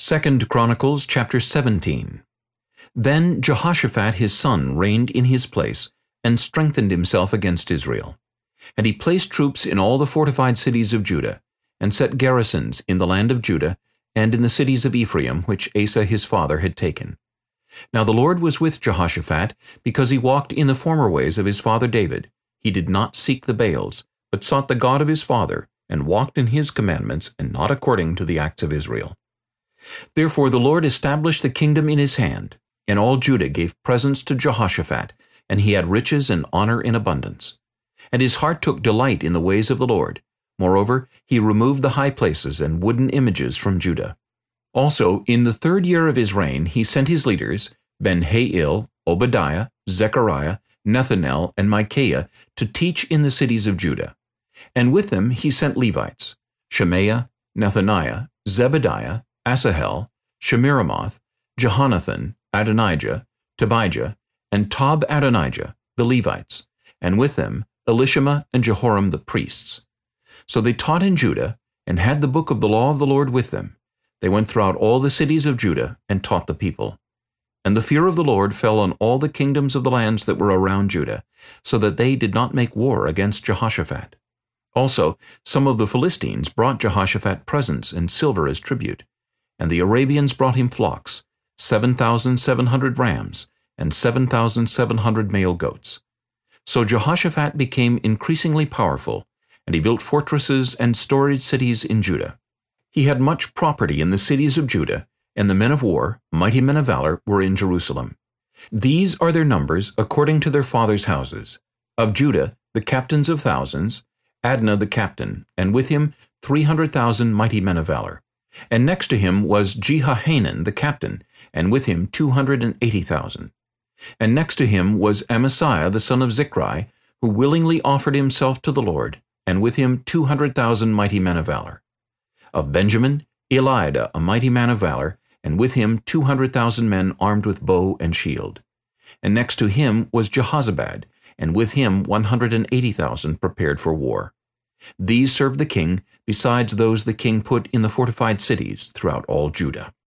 2 Chronicles chapter 17 Then Jehoshaphat his son reigned in his place, and strengthened himself against Israel. And he placed troops in all the fortified cities of Judah, and set garrisons in the land of Judah, and in the cities of Ephraim, which Asa his father had taken. Now the Lord was with Jehoshaphat, because he walked in the former ways of his father David. He did not seek the Baals, but sought the God of his father, and walked in his commandments, and not according to the acts of Israel. Therefore the Lord established the kingdom in his hand, and all Judah gave presents to Jehoshaphat, and he had riches and honor in abundance. And his heart took delight in the ways of the Lord. Moreover, he removed the high places and wooden images from Judah. Also, in the third year of his reign, he sent his leaders, Ben-Hail, Obadiah, Zechariah, Nethanel, and Micaiah, to teach in the cities of Judah. And with them he sent Levites, Shemaiah, Nethaniah, Zebadiah, Asahel, Shemiramoth, Jehonathan, Adonijah, Tobijah, and Tob-Adonijah, the Levites, and with them Elishama and Jehoram the priests. So they taught in Judah, and had the book of the law of the Lord with them. They went throughout all the cities of Judah, and taught the people. And the fear of the Lord fell on all the kingdoms of the lands that were around Judah, so that they did not make war against Jehoshaphat. Also, some of the Philistines brought Jehoshaphat presents and silver as tribute. And the Arabians brought him flocks, 7,700 rams, and 7,700 male goats. So Jehoshaphat became increasingly powerful, and he built fortresses and storage cities in Judah. He had much property in the cities of Judah, and the men of war, mighty men of valor, were in Jerusalem. These are their numbers according to their fathers' houses. Of Judah, the captains of thousands, Adnah the captain, and with him 300,000 mighty men of valor. And next to him was Jehohanan the captain, and with him 280,000. And next to him was Amasiah the son of Zichri, who willingly offered himself to the Lord, and with him 200,000 mighty men of valor. Of Benjamin, Eliada a mighty man of valor, and with him 200,000 men armed with bow and shield. And next to him was Jehozabad, and with him 180,000 prepared for war. These served the king, besides those the king put in the fortified cities throughout all Judah.